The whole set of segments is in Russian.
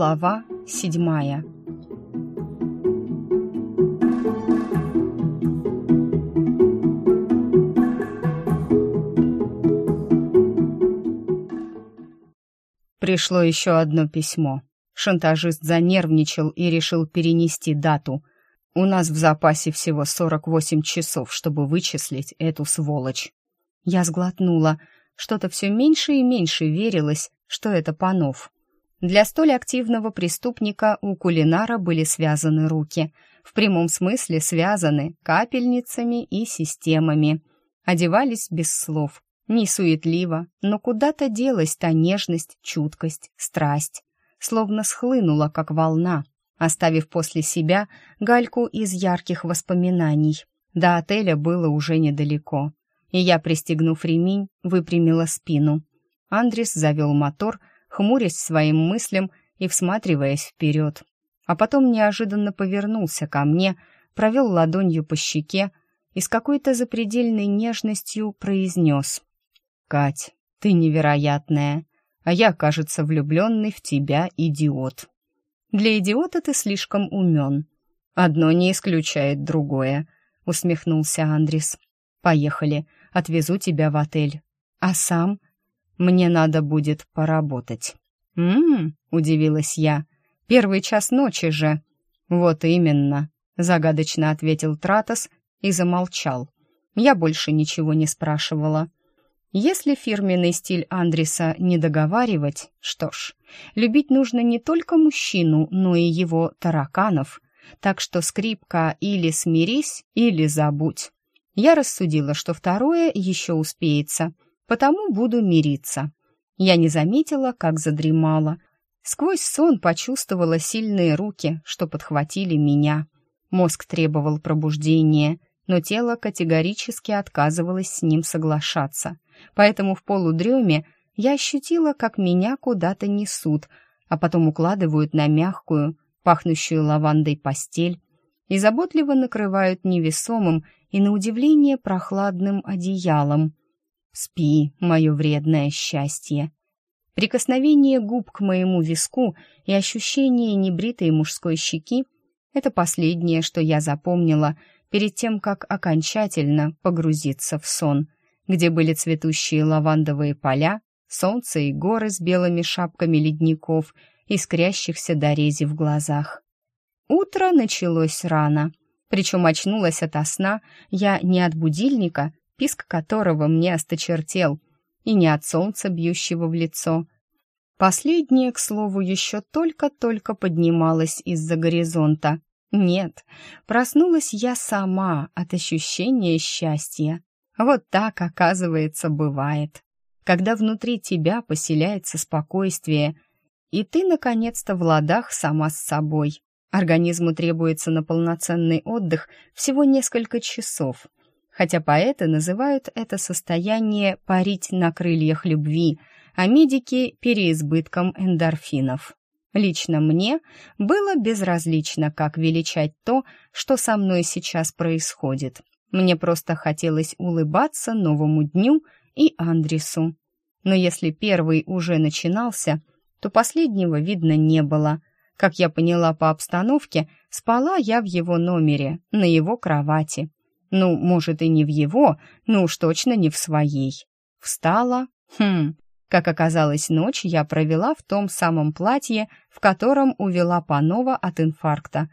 Глава седьмая Пришло еще одно письмо. Шантажист занервничал и решил перенести дату. У нас в запасе всего 48 часов, чтобы вычислить эту сволочь. Я сглотнула. Что-то все меньше и меньше верилось, что это Панов. Для столь активного преступника у кулинара были связаны руки. В прямом смысле связаны капельницами и системами. Одевались без слов. Не суетливо, но куда-то делась та нежность, чуткость, страсть. Словно схлынула, как волна, оставив после себя гальку из ярких воспоминаний. До отеля было уже недалеко, и я, пристегнув ремень, выпрямила спину. Андрис завел мотор, хмурясь своим мыслям и всматриваясь вперед. А потом неожиданно повернулся ко мне, провел ладонью по щеке и с какой-то запредельной нежностью произнес. «Кать, ты невероятная, а я, кажется, влюбленный в тебя идиот». «Для идиота ты слишком умен. Одно не исключает другое», — усмехнулся Андрис. «Поехали, отвезу тебя в отель. А сам мне надо будет поработать». «М-м-м», удивилась я. «Первый час ночи же». «Вот именно», — загадочно ответил Тратос и замолчал. Я больше ничего не спрашивала. Если фирменный стиль Андреса не договаривать, что ж, любить нужно не только мужчину, но и его тараканов. Так что скрипка или смирись, или забудь. Я рассудила, что второе еще успеется — потому буду мириться. Я не заметила, как задремала. Сквозь сон почувствовала сильные руки, что подхватили меня. Мозг требовал пробуждения, но тело категорически отказывалось с ним соглашаться. Поэтому в полудреме я ощутила, как меня куда-то несут, а потом укладывают на мягкую, пахнущую лавандой постель и заботливо накрывают невесомым и, на удивление, прохладным одеялом. Спи, мое вредное счастье. Прикосновение губ к моему виску и ощущение небритой мужской щеки — это последнее, что я запомнила перед тем, как окончательно погрузиться в сон, где были цветущие лавандовые поля, солнце и горы с белыми шапками ледников, искрящихся до рези в глазах. Утро началось рано, причем очнулась ото сна я не от будильника, писк которого мне осточертел, и не от солнца, бьющего в лицо. Последнее, к слову, еще только-только поднималось из-за горизонта. Нет, проснулась я сама от ощущения счастья. Вот так, оказывается, бывает. Когда внутри тебя поселяется спокойствие, и ты, наконец-то, в ладах сама с собой. Организму требуется на полноценный отдых всего несколько часов — хотя поэты называют это состояние «парить на крыльях любви», а медики — переизбытком эндорфинов. Лично мне было безразлично, как величать то, что со мной сейчас происходит. Мне просто хотелось улыбаться новому дню и Андресу. Но если первый уже начинался, то последнего видно не было. Как я поняла по обстановке, спала я в его номере, на его кровати. Ну, может, и не в его, но уж точно не в своей. Встала. Хм. Как оказалось, ночь я провела в том самом платье, в котором увела Панова от инфаркта.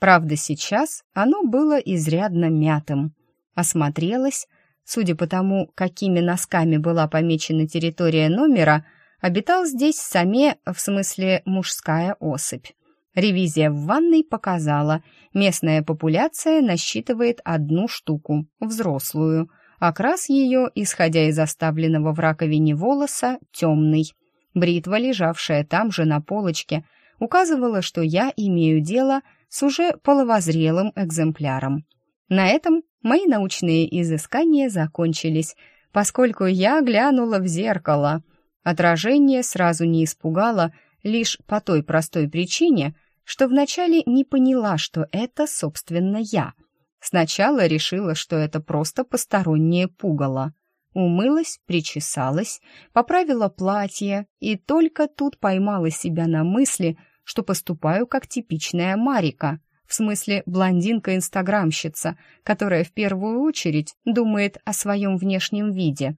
Правда, сейчас оно было изрядно мятым. Осмотрелась. Судя по тому, какими носками была помечена территория номера, обитал здесь саме, в смысле мужская особь. Ревизия в ванной показала, местная популяция насчитывает одну штуку, взрослую. Окрас ее, исходя из оставленного в раковине волоса, темный. Бритва, лежавшая там же на полочке, указывала, что я имею дело с уже половозрелым экземпляром. На этом мои научные изыскания закончились, поскольку я глянула в зеркало. Отражение сразу не испугало, лишь по той простой причине, что вначале не поняла, что это, собственно, я. Сначала решила, что это просто постороннее пугало. Умылась, причесалась, поправила платье и только тут поймала себя на мысли, что поступаю как типичная Марика, в смысле блондинка-инстаграмщица, которая в первую очередь думает о своем внешнем виде.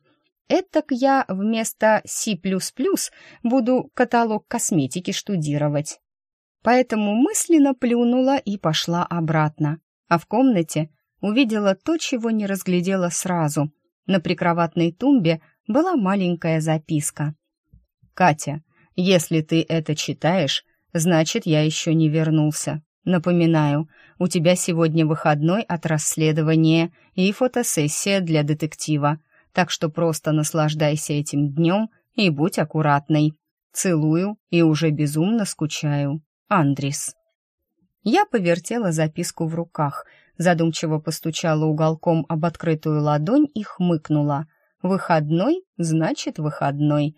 Этак я вместо C++ буду каталог косметики штудировать. Поэтому мысленно плюнула и пошла обратно. А в комнате увидела то, чего не разглядела сразу. На прикроватной тумбе была маленькая записка. «Катя, если ты это читаешь, значит, я еще не вернулся. Напоминаю, у тебя сегодня выходной от расследования и фотосессия для детектива, так что просто наслаждайся этим днем и будь аккуратной. Целую и уже безумно скучаю. Андрис. Я повертела записку в руках, задумчиво постучала уголком об открытую ладонь и хмыкнула. Выходной значит выходной.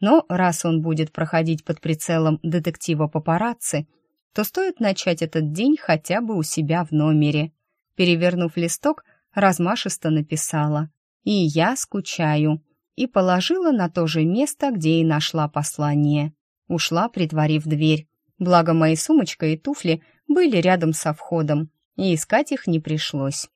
Но раз он будет проходить под прицелом детектива папарацци, то стоит начать этот день хотя бы у себя в номере. Перевернув листок, размашисто написала «И я скучаю» и положила на то же место, где и нашла послание. Ушла, притворив дверь. Благо, мои сумочка и туфли были рядом со входом, и искать их не пришлось.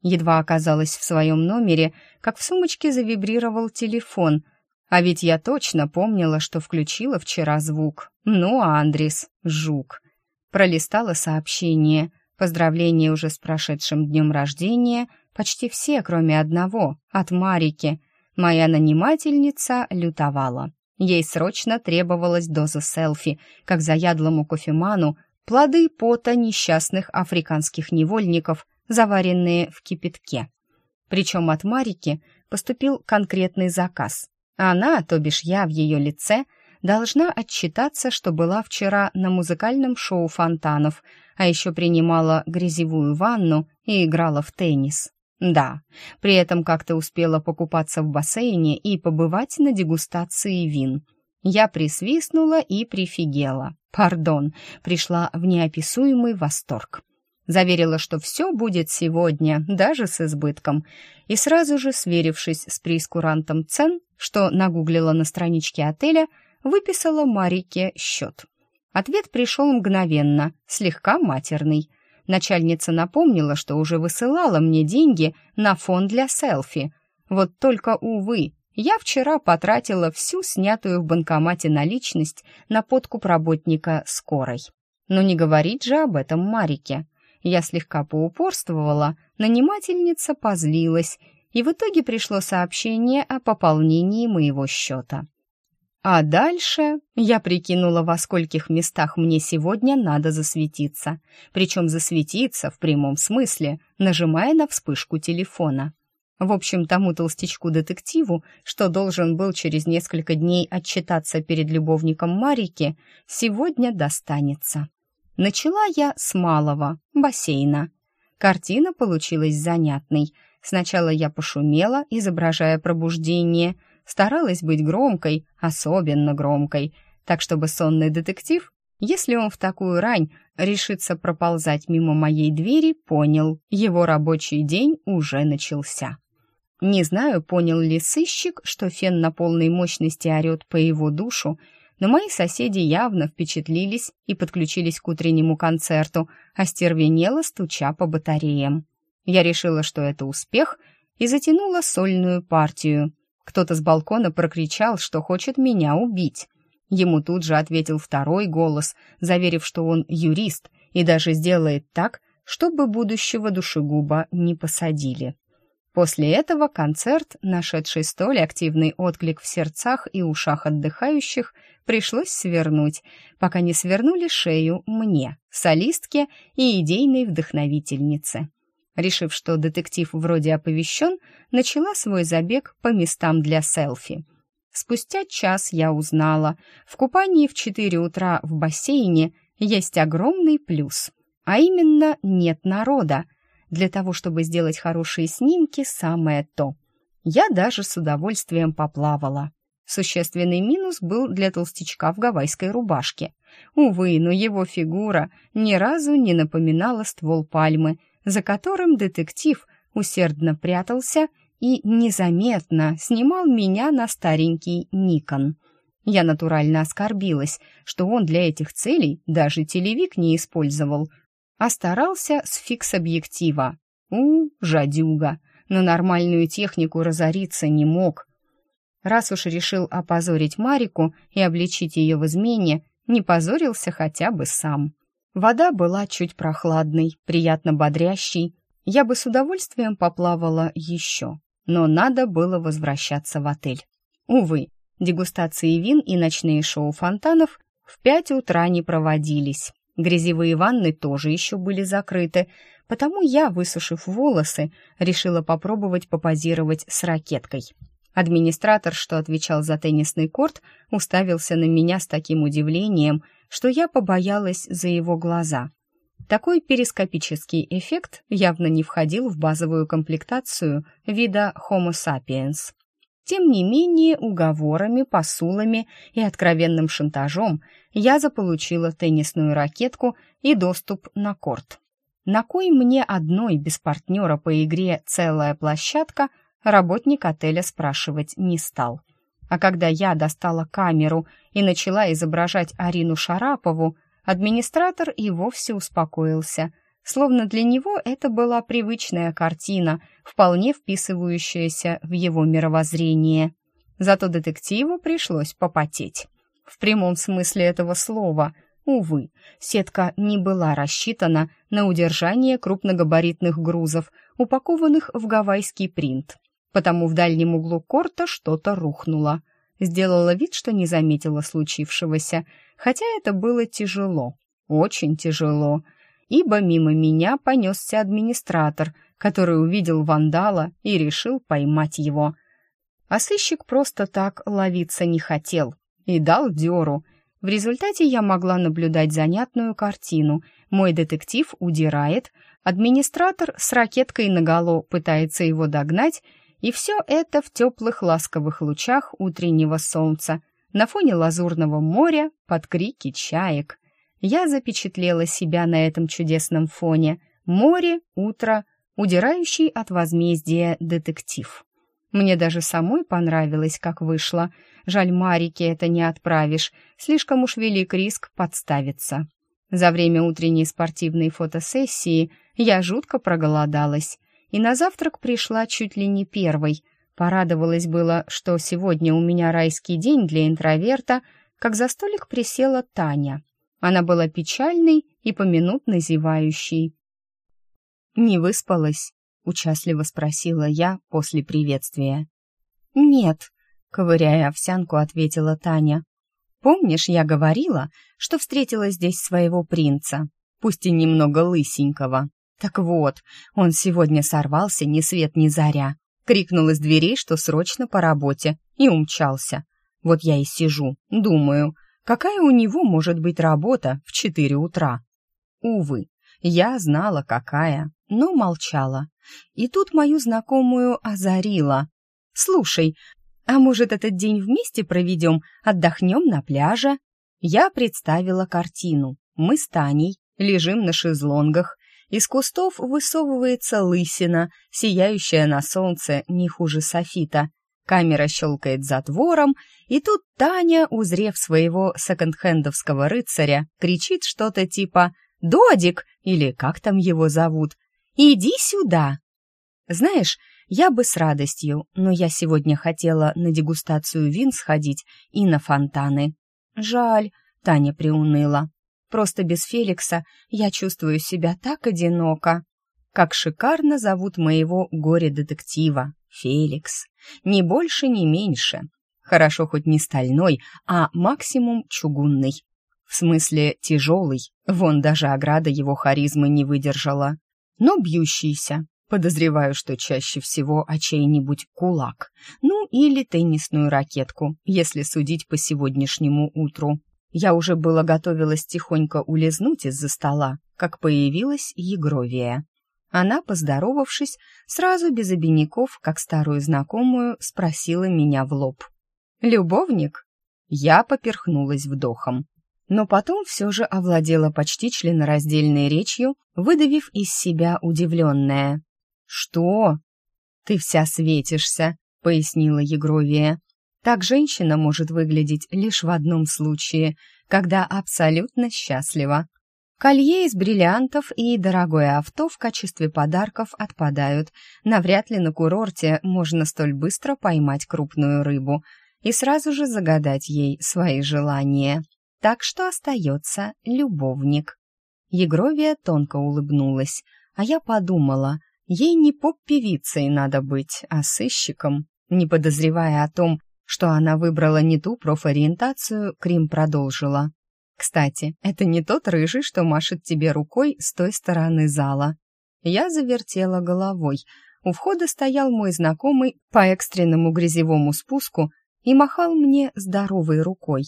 Едва оказалась в своем номере, как в сумочке завибрировал телефон, а ведь я точно помнила, что включила вчера звук. Ну, а Андрис — жук. Пролистала сообщение, поздравления уже с прошедшим днем рождения, почти все, кроме одного, от Марики. Моя нанимательница лютовала. Ей срочно требовалась доза селфи, как заядлому кофеману, плоды пота несчастных африканских невольников, заваренные в кипятке. Причем от Марики поступил конкретный заказ. Она, то бишь я в ее лице, должна отчитаться, что была вчера на музыкальном шоу фонтанов, а еще принимала грязевую ванну и играла в теннис. Да, при этом как-то успела покупаться в бассейне и побывать на дегустации вин. Я присвистнула и прифигела. Пардон, пришла в неописуемый восторг. Заверила, что все будет сегодня, даже с избытком, и сразу же, сверившись с прескурантом цен, что нагуглила на страничке отеля, выписала Марике счет. Ответ пришел мгновенно, слегка матерный — Начальница напомнила, что уже высылала мне деньги на фон для селфи. Вот только, увы, я вчера потратила всю снятую в банкомате наличность на подкуп работника скорой. Но не говорить же об этом Марике. Я слегка поупорствовала, нанимательница позлилась, и в итоге пришло сообщение о пополнении моего счета. А дальше я прикинула, во скольких местах мне сегодня надо засветиться. Причем засветиться в прямом смысле, нажимая на вспышку телефона. В общем, тому толстячку-детективу, что должен был через несколько дней отчитаться перед любовником Марики, сегодня достанется. Начала я с малого, бассейна. Картина получилась занятной. Сначала я пошумела, изображая пробуждение — старалась быть громкой, особенно громкой, так чтобы сонный детектив, если он в такую рань решится проползать мимо моей двери, понял, его рабочий день уже начался. Не знаю, понял ли сыщик, что фен на полной мощности орет по его душу, но мои соседи явно впечатлились и подключились к утреннему концерту, остервенело стуча по батареям. Я решила, что это успех, и затянула сольную партию — кто-то с балкона прокричал, что хочет меня убить. Ему тут же ответил второй голос, заверив, что он юрист и даже сделает так, чтобы будущего душегуба не посадили. После этого концерт, нашедший столь активный отклик в сердцах и ушах отдыхающих, пришлось свернуть, пока не свернули шею мне, солистке и идейной вдохновительнице. Решив, что детектив вроде оповещен, начала свой забег по местам для селфи. Спустя час я узнала, в купании в 4 утра в бассейне есть огромный плюс, а именно нет народа. Для того, чтобы сделать хорошие снимки, самое то. Я даже с удовольствием поплавала. Существенный минус был для толстячка в гавайской рубашке. Увы, но его фигура ни разу не напоминала ствол пальмы — за которым детектив усердно прятался и незаметно снимал меня на старенький Никон. Я натурально оскорбилась, что он для этих целей даже телевик не использовал, а старался с фикс-объектива. У, жадюга, на нормальную технику разориться не мог. Раз уж решил опозорить Марику и обличить ее в измене, не позорился хотя бы сам. Вода была чуть прохладной, приятно бодрящей. Я бы с удовольствием поплавала еще, но надо было возвращаться в отель. Увы, дегустации вин и ночные шоу фонтанов в пять утра не проводились. Грязевые ванны тоже еще были закрыты, потому я, высушив волосы, решила попробовать попозировать с ракеткой. Администратор, что отвечал за теннисный корт, уставился на меня с таким удивлением, что я побоялась за его глаза. Такой перископический эффект явно не входил в базовую комплектацию вида Homo sapiens. Тем не менее, уговорами, посулами и откровенным шантажом я заполучила теннисную ракетку и доступ на корт. На кой мне одной без партнера по игре целая площадка, работник отеля спрашивать не стал. А когда я достала камеру и начала изображать Арину Шарапову, администратор и вовсе успокоился, словно для него это была привычная картина, вполне вписывающаяся в его мировоззрение. Зато детективу пришлось попотеть. В прямом смысле этого слова. Увы, сетка не была рассчитана на удержание крупногабаритных грузов, упакованных в гавайский принт потому в дальнем углу корта что-то рухнуло. Сделала вид, что не заметила случившегося, хотя это было тяжело, очень тяжело, ибо мимо меня понесся администратор, который увидел вандала и решил поймать его. А сыщик просто так ловиться не хотел и дал дёру. В результате я могла наблюдать занятную картину. Мой детектив удирает, администратор с ракеткой наголо пытается его догнать, и все это в теплых ласковых лучах утреннего солнца, на фоне лазурного моря, под крики чаек. Я запечатлела себя на этом чудесном фоне. Море, утро, удирающий от возмездия детектив. Мне даже самой понравилось, как вышло. Жаль, Марике это не отправишь, слишком уж велик риск подставиться. За время утренней спортивной фотосессии я жутко проголодалась и на завтрак пришла чуть ли не первой. Порадовалась было, что сегодня у меня райский день для интроверта, как за столик присела Таня. Она была печальной и поминутно зевающей. «Не выспалась?» — участливо спросила я после приветствия. «Нет», — ковыряя овсянку, ответила Таня. «Помнишь, я говорила, что встретила здесь своего принца, пусть и немного лысенького?» Так вот, он сегодня сорвался ни свет ни заря, крикнул из дверей, что срочно по работе, и умчался. Вот я и сижу, думаю, какая у него может быть работа в четыре утра? Увы, я знала, какая, но молчала. И тут мою знакомую озарила. «Слушай, а может, этот день вместе проведем, отдохнем на пляже?» Я представила картину. Мы с Таней лежим на шезлонгах, из кустов высовывается лысина, сияющая на солнце не хуже софита. Камера щелкает затвором, и тут Таня, узрев своего секонд-хендовского рыцаря, кричит что-то типа «Додик!» или как там его зовут. «Иди сюда!» Знаешь, я бы с радостью, но я сегодня хотела на дегустацию вин сходить и на фонтаны. Жаль, Таня приуныла. Просто без Феликса я чувствую себя так одиноко. Как шикарно зовут моего горе-детектива. Феликс. Ни больше, ни меньше. Хорошо хоть не стальной, а максимум чугунный. В смысле тяжелый. Вон даже ограда его харизмы не выдержала. Но бьющийся. Подозреваю, что чаще всего о чей-нибудь кулак. Ну, или теннисную ракетку, если судить по сегодняшнему утру. Я уже было готовилась тихонько улизнуть из-за стола, как появилась Егровия. Она, поздоровавшись, сразу без обиняков, как старую знакомую, спросила меня в лоб. «Любовник?» Я поперхнулась вдохом. Но потом все же овладела почти членораздельной речью, выдавив из себя удивленное. «Что?» «Ты вся светишься», — пояснила Егровия. Так женщина может выглядеть лишь в одном случае, когда абсолютно счастлива. Колье из бриллиантов и дорогое авто в качестве подарков отпадают. Навряд ли на курорте можно столь быстро поймать крупную рыбу и сразу же загадать ей свои желания. Так что остается любовник. Егровия тонко улыбнулась, а я подумала, ей не поп-певицей надо быть, а сыщиком. Не подозревая о том, что она выбрала не ту профориентацию, Крим продолжила. «Кстати, это не тот рыжий, что машет тебе рукой с той стороны зала». Я завертела головой. У входа стоял мой знакомый по экстренному грязевому спуску и махал мне здоровой рукой.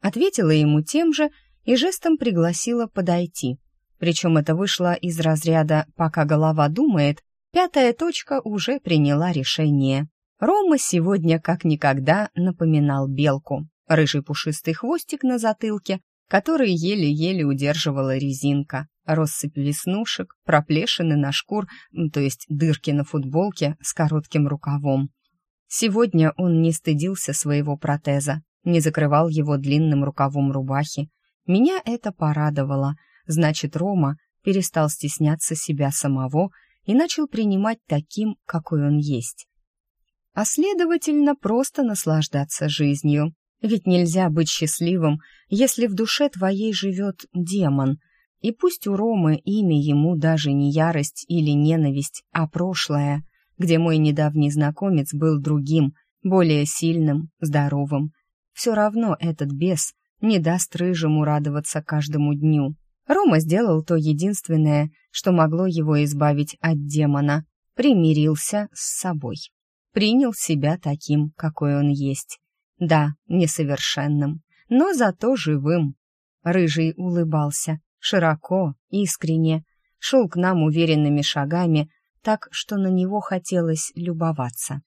Ответила ему тем же и жестом пригласила подойти. Причем это вышло из разряда «пока голова думает», пятая точка уже приняла решение. Рома сегодня как никогда напоминал белку. Рыжий пушистый хвостик на затылке, который еле-еле удерживала резинка, россыпь веснушек, проплешины на шкур, то есть дырки на футболке с коротким рукавом. Сегодня он не стыдился своего протеза, не закрывал его длинным рукавом рубахи. Меня это порадовало. Значит, Рома перестал стесняться себя самого и начал принимать таким, какой он есть а следовательно просто наслаждаться жизнью. Ведь нельзя быть счастливым, если в душе твоей живет демон. И пусть у Ромы имя ему даже не ярость или ненависть, а прошлое, где мой недавний знакомец был другим, более сильным, здоровым. Все равно этот бес не даст рыжему радоваться каждому дню. Рома сделал то единственное, что могло его избавить от демона, примирился с собой принял себя таким, какой он есть. Да, несовершенным, но зато живым. Рыжий улыбался, широко, искренне, шел к нам уверенными шагами, так что на него хотелось любоваться.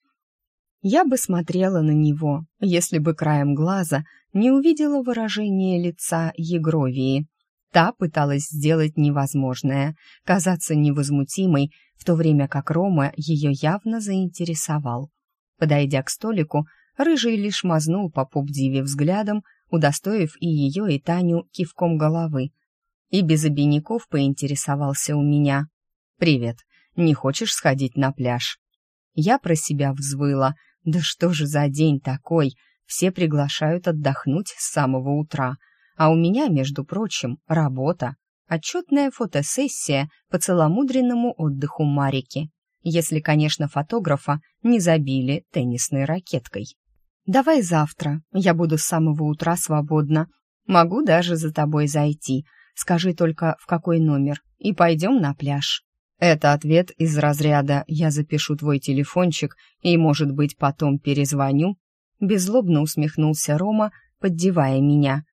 Я бы смотрела на него, если бы краем глаза не увидела выражение лица Егровии. Та пыталась сделать невозможное, казаться невозмутимой, в то время как Рома ее явно заинтересовал. Подойдя к столику, Рыжий лишь мазнул по поп-диве взглядом, удостоив и ее, и Таню кивком головы. И без обиняков поинтересовался у меня. «Привет, не хочешь сходить на пляж?» Я про себя взвыла. «Да что же за день такой? Все приглашают отдохнуть с самого утра». А у меня, между прочим, работа. Отчетная фотосессия по целомудренному отдыху Марики. Если, конечно, фотографа не забили теннисной ракеткой. «Давай завтра, я буду с самого утра свободна. Могу даже за тобой зайти. Скажи только, в какой номер, и пойдем на пляж». Это ответ из разряда «я запишу твой телефончик и, может быть, потом перезвоню». Беззлобно усмехнулся Рома, поддевая меня.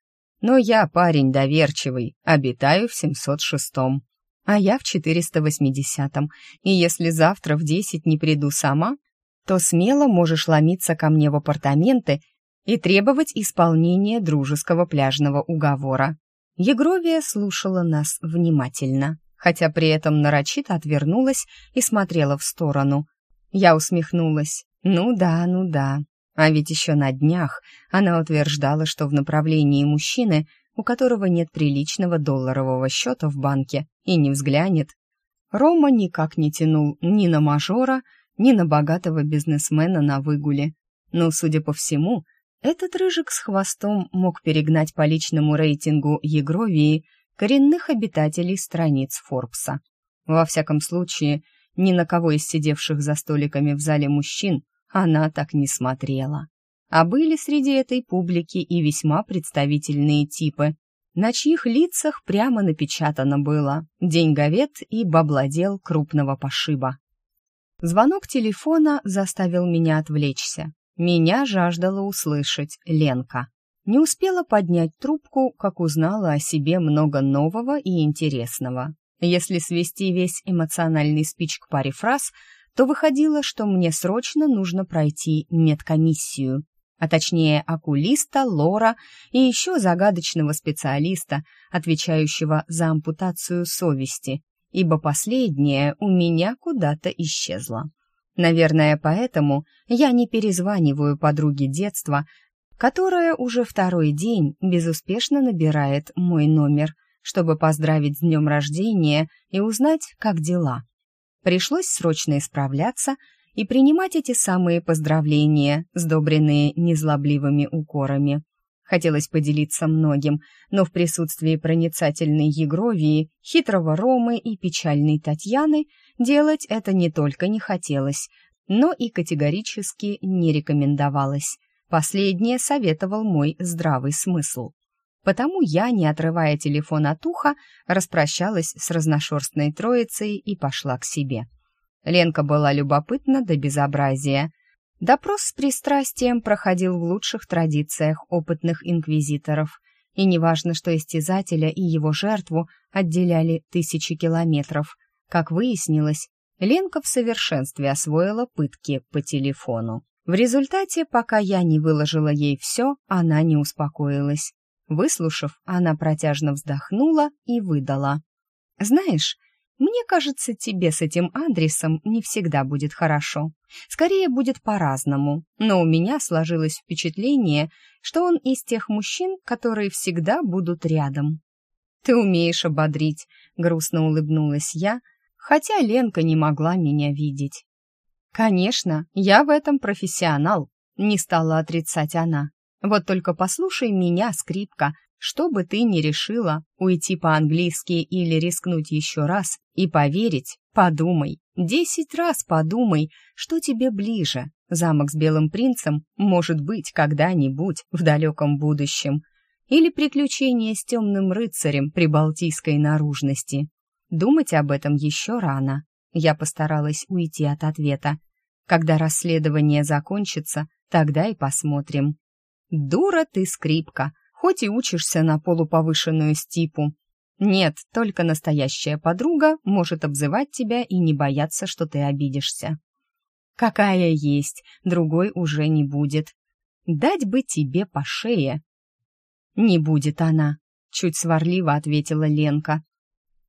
Но я парень доверчивый, обитаю в 706-м, а я в 480-м, и если завтра в 10 не приду сама, то смело можешь ломиться ко мне в апартаменты и требовать исполнения дружеского пляжного уговора. Егровия слушала нас внимательно, хотя при этом нарочито отвернулась и смотрела в сторону. Я усмехнулась. «Ну да, ну да, а ведь еще на днях она утверждала, что в направлении мужчины, у которого нет приличного долларового счета в банке и не взглянет, Рома никак не тянул ни на мажора, ни на богатого бизнесмена на выгуле. Но, судя по всему, этот рыжик с хвостом мог перегнать по личному рейтингу Егровии коренных обитателей страниц Форбса. Во всяком случае, ни на кого из сидевших за столиками в зале мужчин она так не смотрела. А были среди этой публики и весьма представительные типы, на чьих лицах прямо напечатано было «Деньговед и бабладел крупного пошиба». Звонок телефона заставил меня отвлечься. Меня жаждала услышать Ленка. Не успела поднять трубку, как узнала о себе много нового и интересного. Если свести весь эмоциональный спич к паре фраз, то выходило, что мне срочно нужно пройти медкомиссию, а точнее окулиста, лора и еще загадочного специалиста, отвечающего за ампутацию совести, ибо последнее у меня куда-то исчезло. Наверное, поэтому я не перезваниваю подруге детства, которая уже второй день безуспешно набирает мой номер, чтобы поздравить с днем рождения и узнать, как дела. Пришлось срочно исправляться и принимать эти самые поздравления, сдобренные незлобливыми укорами. Хотелось поделиться многим, но в присутствии проницательной Егровии, хитрого Ромы и печальной Татьяны делать это не только не хотелось, но и категорически не рекомендовалось. Последнее советовал мой здравый смысл. Потому я, не отрывая телефон от уха, распрощалась с разношерстной троицей и пошла к себе. Ленка была любопытна до безобразия. Допрос с пристрастием проходил в лучших традициях опытных инквизиторов, и неважно, что истязателя и его жертву отделяли тысячи километров. Как выяснилось, Ленка в совершенстве освоила пытки по телефону. В результате, пока я не выложила ей все, она не успокоилась. Выслушав, она протяжно вздохнула и выдала. «Знаешь, мне кажется, тебе с этим адресом не всегда будет хорошо. Скорее будет по-разному, но у меня сложилось впечатление, что он из тех мужчин, которые всегда будут рядом». «Ты умеешь ободрить», — грустно улыбнулась я, хотя Ленка не могла меня видеть. «Конечно, я в этом профессионал», — не стала отрицать она. Вот только послушай меня, скрипка, что бы ты ни решила, уйти по-английски или рискнуть еще раз и поверить, подумай, десять раз подумай, что тебе ближе. Замок с белым принцем может быть когда-нибудь в далеком будущем. Или приключение с темным рыцарем при балтийской наружности. Думать об этом еще рано. Я постаралась уйти от ответа. Когда расследование закончится, тогда и посмотрим. Дура ты, скрипка, хоть и учишься на полуповышенную стипу. Нет, только настоящая подруга может обзывать тебя и не бояться, что ты обидишься. Какая есть, другой уже не будет. Дать бы тебе по шее. Не будет она, чуть сварливо ответила Ленка.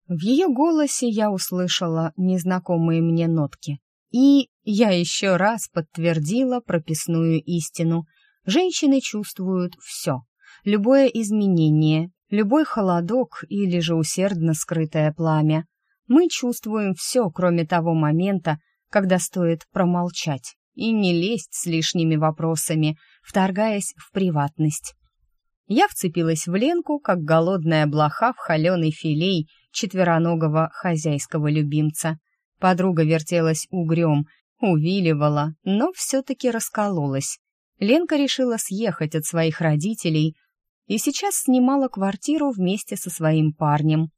В ее голосе я услышала незнакомые мне нотки. И я еще раз подтвердила прописную истину — Женщины чувствуют все. Любое изменение, любой холодок или же усердно скрытое пламя. Мы чувствуем все, кроме того момента, когда стоит промолчать и не лезть с лишними вопросами, вторгаясь в приватность. Я вцепилась в Ленку, как голодная блоха в холеный филей четвероногого хозяйского любимца. Подруга вертелась угрем, увиливала, но все-таки раскололась. Ленка решила съехать от своих родителей и сейчас снимала квартиру вместе со своим парнем.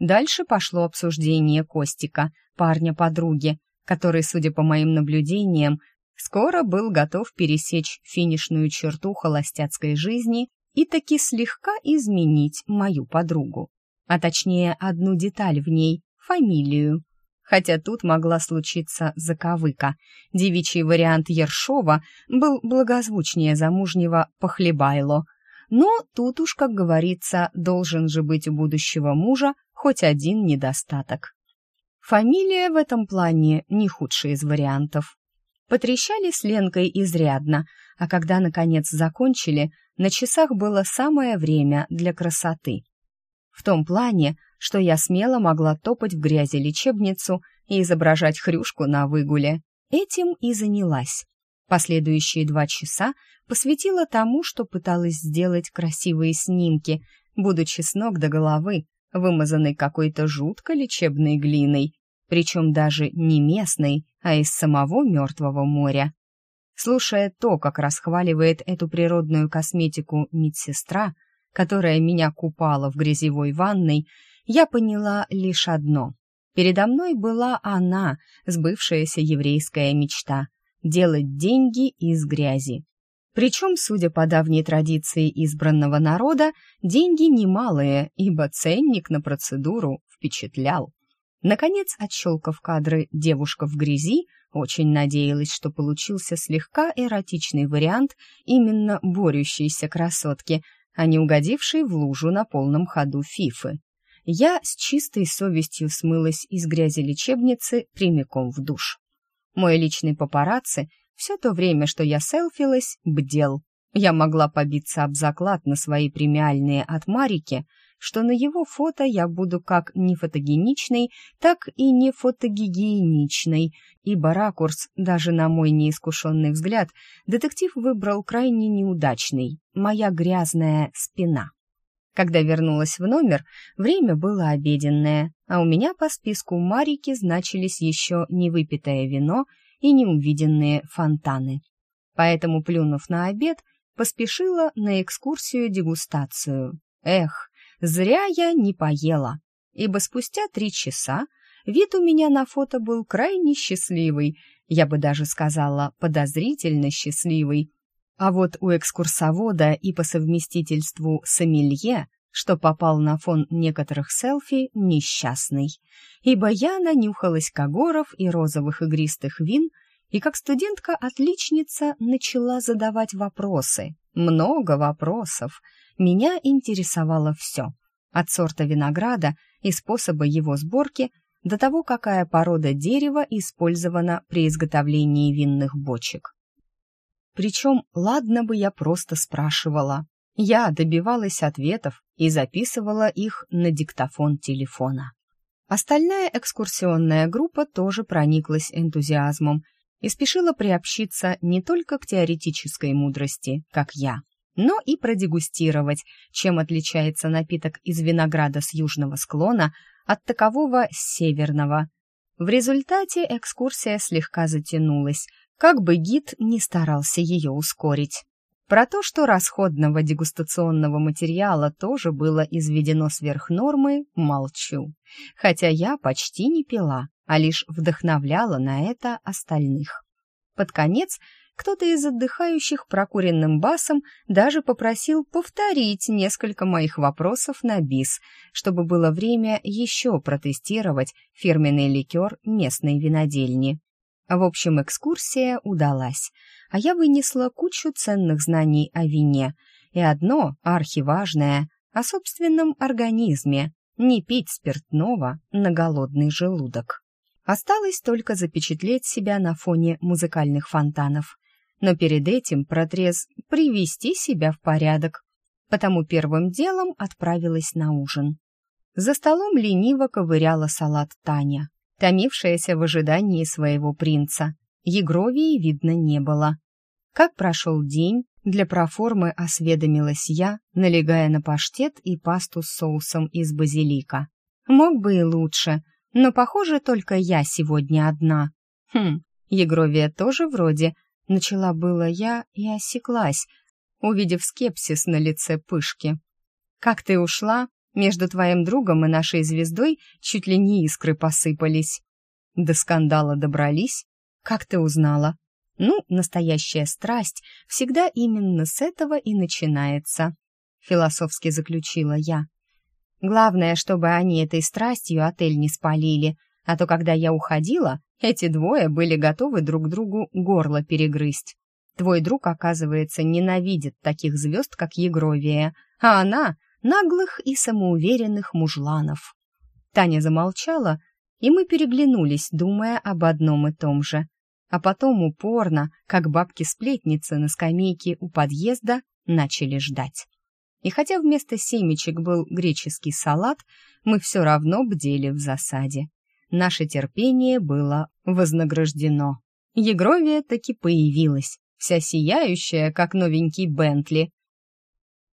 Дальше пошло обсуждение Костика, парня подруги, который, судя по моим наблюдениям, скоро был готов пересечь финишную черту холостяцкой жизни и таки слегка изменить мою подругу. А точнее, одну деталь в ней — фамилию хотя тут могла случиться заковыка. Девичий вариант Ершова был благозвучнее замужнего Похлебайло. Но тут уж, как говорится, должен же быть у будущего мужа хоть один недостаток. Фамилия в этом плане не худший из вариантов. Потрещали с Ленкой изрядно, а когда, наконец, закончили, на часах было самое время для красоты. В том плане, что я смело могла топать в грязи лечебницу и изображать хрюшку на выгуле. Этим и занялась. Последующие два часа посвятила тому, что пыталась сделать красивые снимки, будучи с ног до головы, вымазанной какой-то жутко лечебной глиной, причем даже не местной, а из самого Мертвого моря. Слушая то, как расхваливает эту природную косметику медсестра, которая меня купала в грязевой ванной, я поняла лишь одно. Передо мной была она, сбывшаяся еврейская мечта — делать деньги из грязи. Причем, судя по давней традиции избранного народа, деньги немалые, ибо ценник на процедуру впечатлял. Наконец, отщелкав кадры «Девушка в грязи», очень надеялась, что получился слегка эротичный вариант именно борющейся красотки, а не угодившей в лужу на полном ходу фифы я с чистой совестью смылась из грязи лечебницы прямиком в душ. Мой личный папарацци все то время, что я селфилась, бдел. Я могла побиться об заклад на свои премиальные от Марики, что на его фото я буду как не фотогеничной, так и не фотогигиеничной, ибо ракурс, даже на мой неискушенный взгляд, детектив выбрал крайне неудачный — моя грязная спина. Когда вернулась в номер, время было обеденное, а у меня по списку Марики значились еще невыпитое вино и неувиденные фонтаны. Поэтому, плюнув на обед, поспешила на экскурсию-дегустацию. Эх, зря я не поела, ибо спустя три часа вид у меня на фото был крайне счастливый, я бы даже сказала, подозрительно счастливый. А вот у экскурсовода и по совместительству сомелье, что попал на фон некоторых селфи, несчастный, ибо я нанюхалась когоров и розовых игристых вин — и как студентка-отличница начала задавать вопросы. Много вопросов. Меня интересовало все. От сорта винограда и способа его сборки до того, какая порода дерева использована при изготовлении винных бочек. Причем, ладно бы я просто спрашивала. Я добивалась ответов и записывала их на диктофон телефона. Остальная экскурсионная группа тоже прониклась энтузиазмом и спешила приобщиться не только к теоретической мудрости, как я, но и продегустировать, чем отличается напиток из винограда с южного склона от такового с северного. В результате экскурсия слегка затянулась, как бы гид не старался ее ускорить. Про то, что расходного дегустационного материала тоже было изведено сверх нормы, молчу. Хотя я почти не пила, а лишь вдохновляла на это остальных. Под конец кто-то из отдыхающих прокуренным басом даже попросил повторить несколько моих вопросов на бис, чтобы было время еще протестировать фирменный ликер местной винодельни. В общем, экскурсия удалась, а я вынесла кучу ценных знаний о вине и одно, архиважное, о собственном организме — не пить спиртного на голодный желудок. Осталось только запечатлеть себя на фоне музыкальных фонтанов. Но перед этим протрез привести себя в порядок. Потому первым делом отправилась на ужин. За столом лениво ковыряла салат Таня, томившаяся в ожидании своего принца. Егровии видно не было. Как прошел день, для проформы осведомилась я, налегая на паштет и пасту с соусом из базилика. Мог бы и лучше — но, похоже, только я сегодня одна. Хм, Егровия тоже вроде. Начала было я и осеклась, увидев скепсис на лице Пышки. «Как ты ушла? Между твоим другом и нашей звездой чуть ли не искры посыпались». До скандала добрались? Как ты узнала? Ну, настоящая страсть всегда именно с этого и начинается, философски заключила я. Главное, чтобы они этой страстью отель не спалили, а то, когда я уходила, эти двое были готовы друг другу горло перегрызть. Твой друг, оказывается, ненавидит таких звезд, как Егровия, а она — наглых и самоуверенных мужланов. Таня замолчала, и мы переглянулись, думая об одном и том же. А потом упорно, как бабки-сплетницы на скамейке у подъезда, начали ждать. И хотя вместо семечек был греческий салат, мы все равно бдели в засаде. Наше терпение было вознаграждено. Егровия таки появилась, вся сияющая, как новенький Бентли.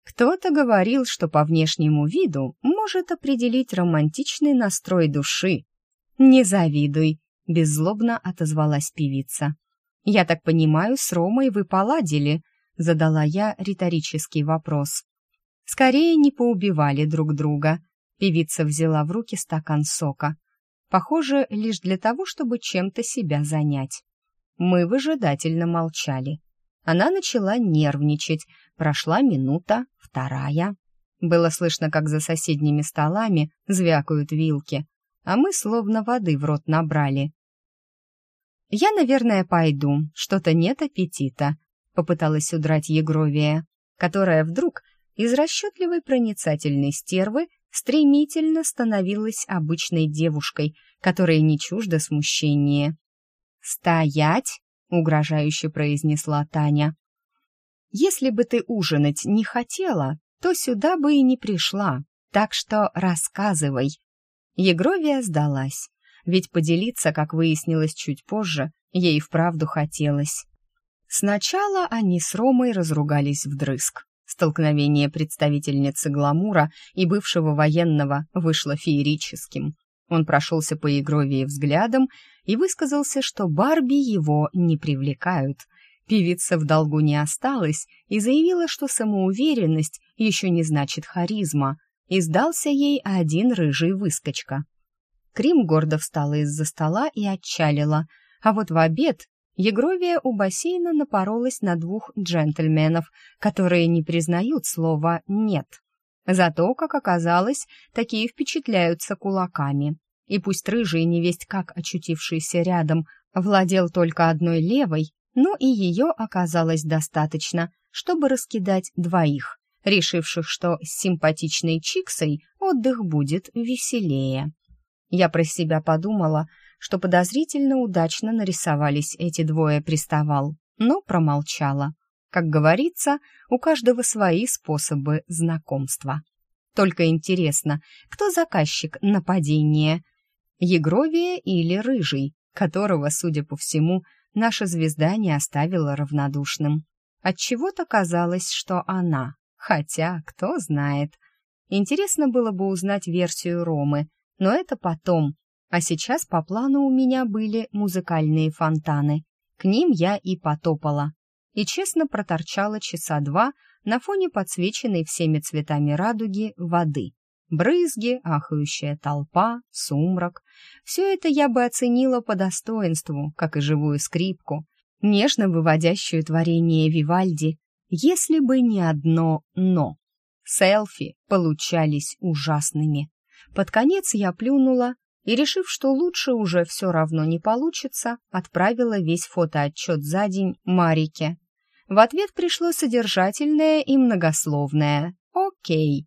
Кто-то говорил, что по внешнему виду может определить романтичный настрой души. «Не завидуй», — беззлобно отозвалась певица. «Я так понимаю, с Ромой вы поладили», — задала я риторический вопрос. Скорее не поубивали друг друга. Певица взяла в руки стакан сока. Похоже, лишь для того, чтобы чем-то себя занять. Мы выжидательно молчали. Она начала нервничать. Прошла минута, вторая. Было слышно, как за соседними столами звякают вилки, а мы словно воды в рот набрали. «Я, наверное, пойду, что-то нет аппетита», — попыталась удрать Егровия, которая вдруг из расчетливой проницательной стервы стремительно становилась обычной девушкой, которая не чужда смущения. «Стоять!» — угрожающе произнесла Таня. «Если бы ты ужинать не хотела, то сюда бы и не пришла, так что рассказывай». Егровия сдалась, ведь поделиться, как выяснилось чуть позже, ей вправду хотелось. Сначала они с Ромой разругались вдрызг. Столкновение представительницы гламура и бывшего военного вышло феерическим. Он прошелся по Егровии взглядом и высказался, что Барби его не привлекают. Певица в долгу не осталась и заявила, что самоуверенность еще не значит харизма, и сдался ей один рыжий выскочка. Крим гордо встала из-за стола и отчалила, а вот в обед Егровия у бассейна напоролась на двух джентльменов, которые не признают слова «нет». Зато, как оказалось, такие впечатляются кулаками. И пусть рыжий невесть как очутившийся рядом владел только одной левой, но и ее оказалось достаточно, чтобы раскидать двоих, решивших, что с симпатичной Чиксой отдых будет веселее. Я про себя подумала, что подозрительно удачно нарисовались эти двое приставал, но промолчала. Как говорится, у каждого свои способы знакомства. Только интересно, кто заказчик нападения? Егровия или Рыжий, которого, судя по всему, наша звезда не оставила равнодушным. Отчего-то казалось, что она, хотя, кто знает. Интересно было бы узнать версию Ромы, но это потом, а сейчас по плану у меня были музыкальные фонтаны. К ним я и потопала. И честно проторчала часа два на фоне подсвеченной всеми цветами радуги воды. Брызги, ахающая толпа, сумрак. Все это я бы оценила по достоинству, как и живую скрипку, нежно выводящую творение Вивальди, если бы не одно «но». Селфи получались ужасными. Под конец я плюнула и, решив, что лучше уже все равно не получится, отправила весь фотоотчет за день Марике. В ответ пришло содержательное и многословное «Окей».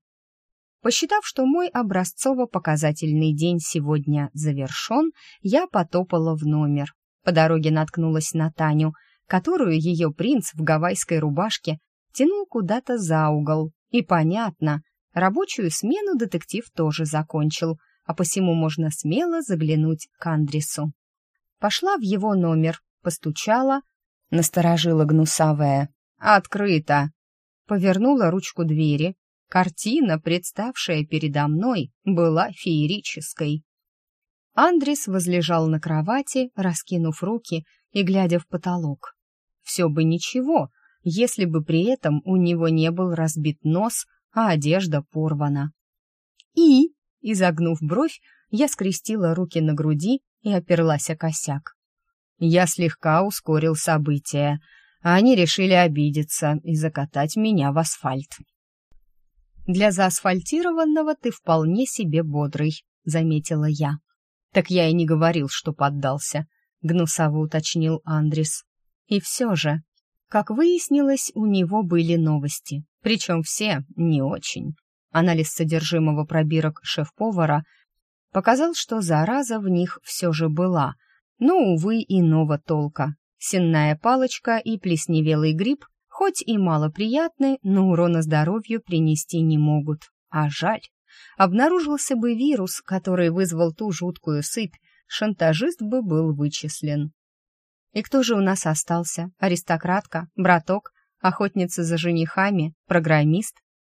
Посчитав, что мой образцово-показательный день сегодня завершен, я потопала в номер. По дороге наткнулась на Таню, которую ее принц в гавайской рубашке тянул куда-то за угол. И понятно, рабочую смену детектив тоже закончил — а посему можно смело заглянуть к Андресу. Пошла в его номер, постучала, насторожила гнусавая. «Открыто!» Повернула ручку двери. Картина, представшая передо мной, была феерической. Андрес возлежал на кровати, раскинув руки и глядя в потолок. Все бы ничего, если бы при этом у него не был разбит нос, а одежда порвана. «И?» Изогнув бровь, я скрестила руки на груди и оперлась о косяк. Я слегка ускорил события, а они решили обидеться и закатать меня в асфальт. «Для заасфальтированного ты вполне себе бодрый», — заметила я. «Так я и не говорил, что поддался», — гнусаво уточнил Андрис. И все же, как выяснилось, у него были новости, причем все не очень. Анализ содержимого пробирок шеф-повара показал, что зараза в них все же была, но, увы, иного толка. Сенная палочка и плесневелый гриб хоть и малоприятны, но урона здоровью принести не могут. А жаль. Обнаружился бы вирус, который вызвал ту жуткую сыпь, шантажист бы был вычислен. И кто же у нас остался? Аристократка? Браток? Охотница за женихами? Программист?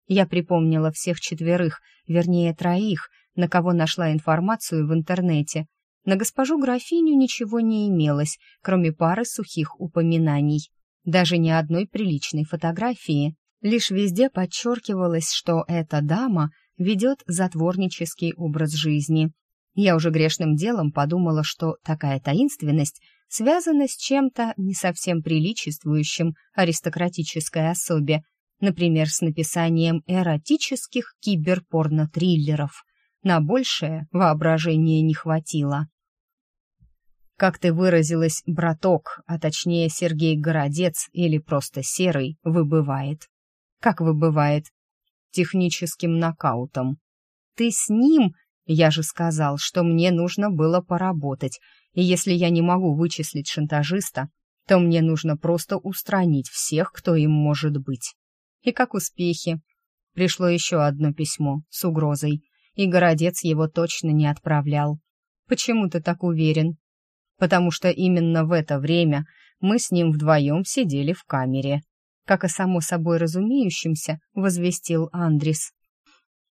Я припомнила всех четверых, вернее троих, на кого нашла информацию в интернете. На госпожу графиню ничего не имелось, кроме пары сухих упоминаний. Даже ни одной приличной фотографии. Лишь везде подчеркивалось, что эта дама ведет затворнический образ жизни. Я уже грешным делом подумала, что такая таинственность связана с чем-то не совсем приличествующим аристократической особе, например, с написанием эротических киберпорно-триллеров. На большее воображения не хватило. Как ты выразилась, браток, а точнее Сергей Городец или просто Серый, выбывает. Как выбывает? Техническим нокаутом. Ты с ним? Я же сказал, что мне нужно было поработать, И если я не могу вычислить шантажиста, то мне нужно просто устранить всех, кто им может быть. И как успехи? Пришло еще одно письмо с угрозой, и городец его точно не отправлял. Почему ты так уверен? Потому что именно в это время мы с ним вдвоем сидели в камере. Как и само собой разумеющимся, возвестил Андрис.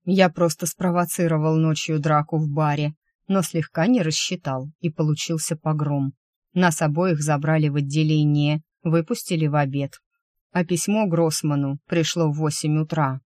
Я просто спровоцировал ночью драку в баре, но слегка не рассчитал, и получился погром. Нас обоих забрали в отделение, выпустили в обед. А письмо Гроссману пришло в восемь утра.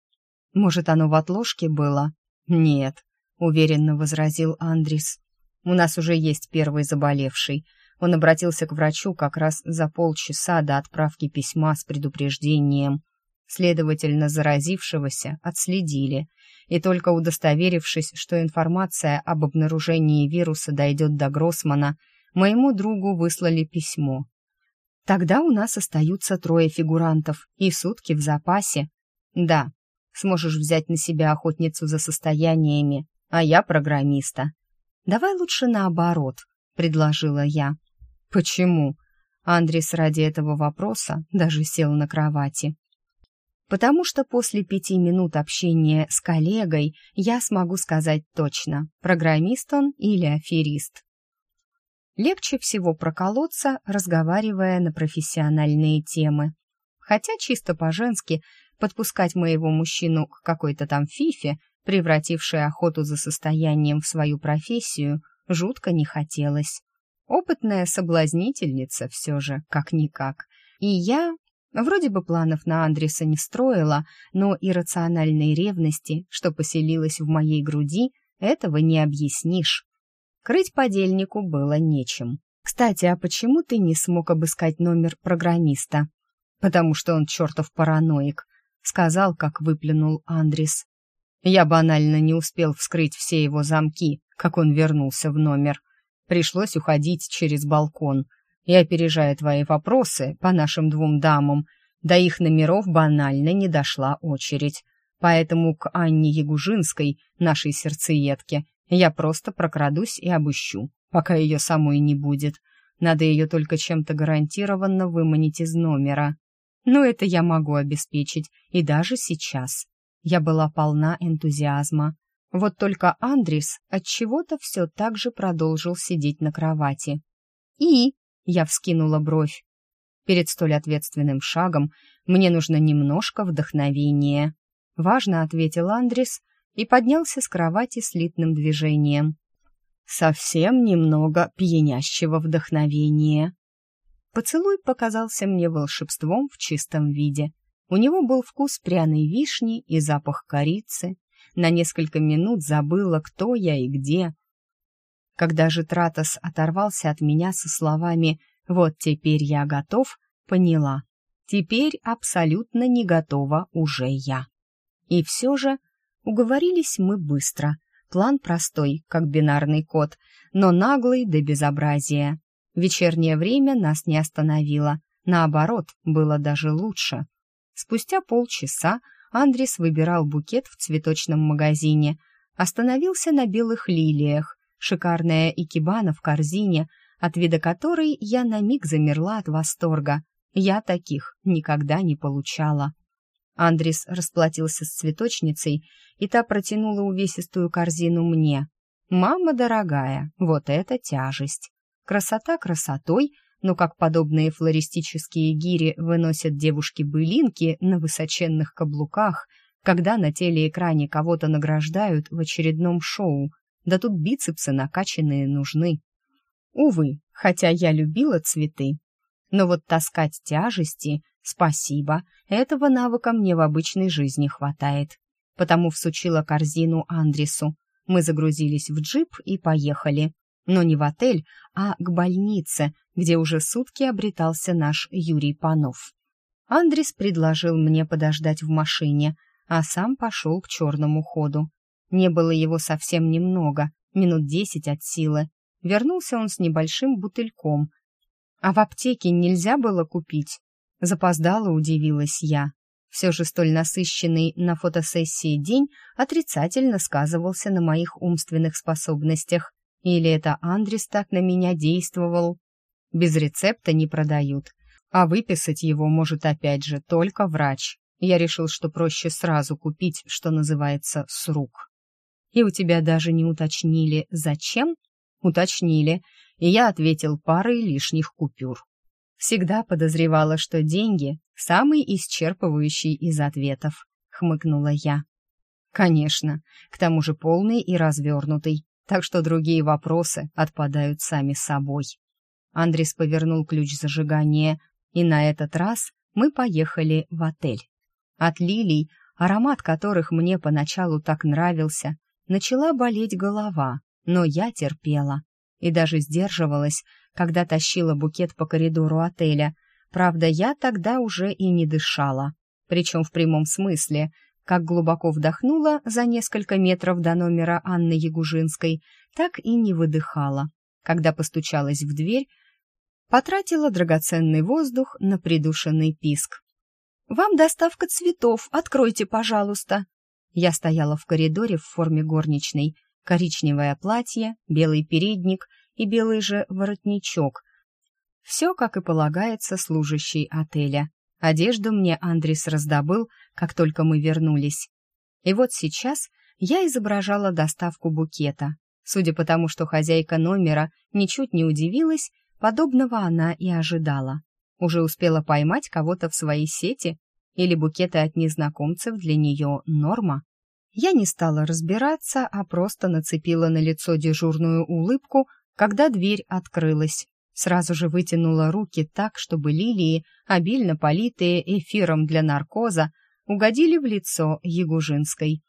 Может, оно в отложке было? Нет, уверенно возразил Андрис. У нас уже есть первый заболевший. Он обратился к врачу как раз за полчаса до отправки письма с предупреждением. Следовательно, заразившегося отследили, и только удостоверившись, что информация об обнаружении вируса дойдет до Гроссмана, моему другу выслали письмо. Тогда у нас остаются трое фигурантов и сутки в запасе. Да, сможешь взять на себя охотницу за состояниями, а я программиста. Давай лучше наоборот, предложила я. Почему? Андрис ради этого вопроса даже сел на кровати. Потому что после пяти минут общения с коллегой я смогу сказать точно, программист он или аферист. Легче всего проколоться, разговаривая на профессиональные темы. Хотя чисто по-женски подпускать моего мужчину к какой-то там фифе, превратившей охоту за состоянием в свою профессию, жутко не хотелось. Опытная соблазнительница все же, как-никак. И я вроде бы планов на Андреса не строила, но иррациональной ревности, что поселилась в моей груди, этого не объяснишь. Крыть подельнику было нечем. «Кстати, а почему ты не смог обыскать номер программиста?» «Потому что он чертов параноик», — сказал, как выплюнул Андрис. «Я банально не успел вскрыть все его замки, как он вернулся в номер. Пришлось уходить через балкон. И, опережая твои вопросы по нашим двум дамам, до их номеров банально не дошла очередь. Поэтому к Анне Ягужинской, нашей сердцеедке, я просто прокрадусь и обыщу, пока ее самой не будет. Надо ее только чем-то гарантированно выманить из номера. Но это я могу обеспечить, и даже сейчас. Я была полна энтузиазма. Вот только Андрис от чего-то все так же продолжил сидеть на кровати. И я вскинула бровь. Перед столь ответственным шагом мне нужно немножко вдохновения. Важно, ответил Андрис, и поднялся с кровати слитным движением. Совсем немного пьянящего вдохновения. Поцелуй показался мне волшебством в чистом виде. У него был вкус пряной вишни и запах корицы. На несколько минут забыла, кто я и где. Когда же Тратос оторвался от меня со словами «Вот теперь я готов», поняла. Теперь абсолютно не готова уже я. И все же Уговорились мы быстро. План простой, как бинарный код, но наглый до безобразия. Вечернее время нас не остановило. Наоборот, было даже лучше. Спустя полчаса Андрис выбирал букет в цветочном магазине. Остановился на белых лилиях. Шикарная икебана в корзине, от вида которой я на миг замерла от восторга. Я таких никогда не получала. Андрис расплатился с цветочницей, и та протянула увесистую корзину мне. «Мама дорогая, вот это тяжесть! Красота красотой, но как подобные флористические гири выносят девушки-былинки на высоченных каблуках, когда на телеэкране кого-то награждают в очередном шоу, да тут бицепсы накачанные нужны. Увы, хотя я любила цветы, но вот таскать тяжести «Спасибо, этого навыка мне в обычной жизни хватает». Потому всучила корзину Андресу. Мы загрузились в джип и поехали. Но не в отель, а к больнице, где уже сутки обретался наш Юрий Панов. Андрес предложил мне подождать в машине, а сам пошел к черному ходу. Не было его совсем немного, минут десять от силы. Вернулся он с небольшим бутыльком. А в аптеке нельзя было купить. Запоздала, удивилась я. Все же столь насыщенный на фотосессии день отрицательно сказывался на моих умственных способностях. Или это Андрис так на меня действовал? Без рецепта не продают, а выписать его может опять же только врач. Я решил, что проще сразу купить, что называется, с рук. И у тебя даже не уточнили, зачем? Уточнили, и я ответил парой лишних купюр. Всегда подозревала, что деньги — самый исчерпывающий из ответов, хмыкнула я. Конечно, к тому же полный и развернутый, так что другие вопросы отпадают сами собой. Андрис повернул ключ зажигания, и на этот раз мы поехали в отель. От лилий, аромат которых мне поначалу так нравился, начала болеть голова, но я терпела и даже сдерживалась, когда тащила букет по коридору отеля. Правда, я тогда уже и не дышала, причем в прямом смысле, как глубоко вдохнула за несколько метров до номера Анны Ягужинской, так и не выдыхала. Когда постучалась в дверь, потратила драгоценный воздух на придушенный писк. «Вам доставка цветов, откройте, пожалуйста!» Я стояла в коридоре в форме горничной, коричневое платье, белый передник и белый же воротничок. Все, как и полагается, служащий отеля. Одежду мне Андрис раздобыл, как только мы вернулись. И вот сейчас я изображала доставку букета. Судя по тому, что хозяйка номера ничуть не удивилась, подобного она и ожидала. Уже успела поймать кого-то в своей сети, или букеты от незнакомцев для нее норма. Я не стала разбираться, а просто нацепила на лицо дежурную улыбку, когда дверь открылась. Сразу же вытянула руки так, чтобы лилии, обильно политые эфиром для наркоза, угодили в лицо Ягужинской.